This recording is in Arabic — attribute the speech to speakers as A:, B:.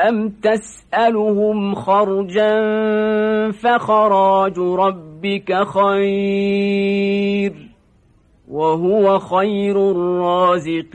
A: أم تسألهم خرجا فخراج ربك خير وهو خير الرازقين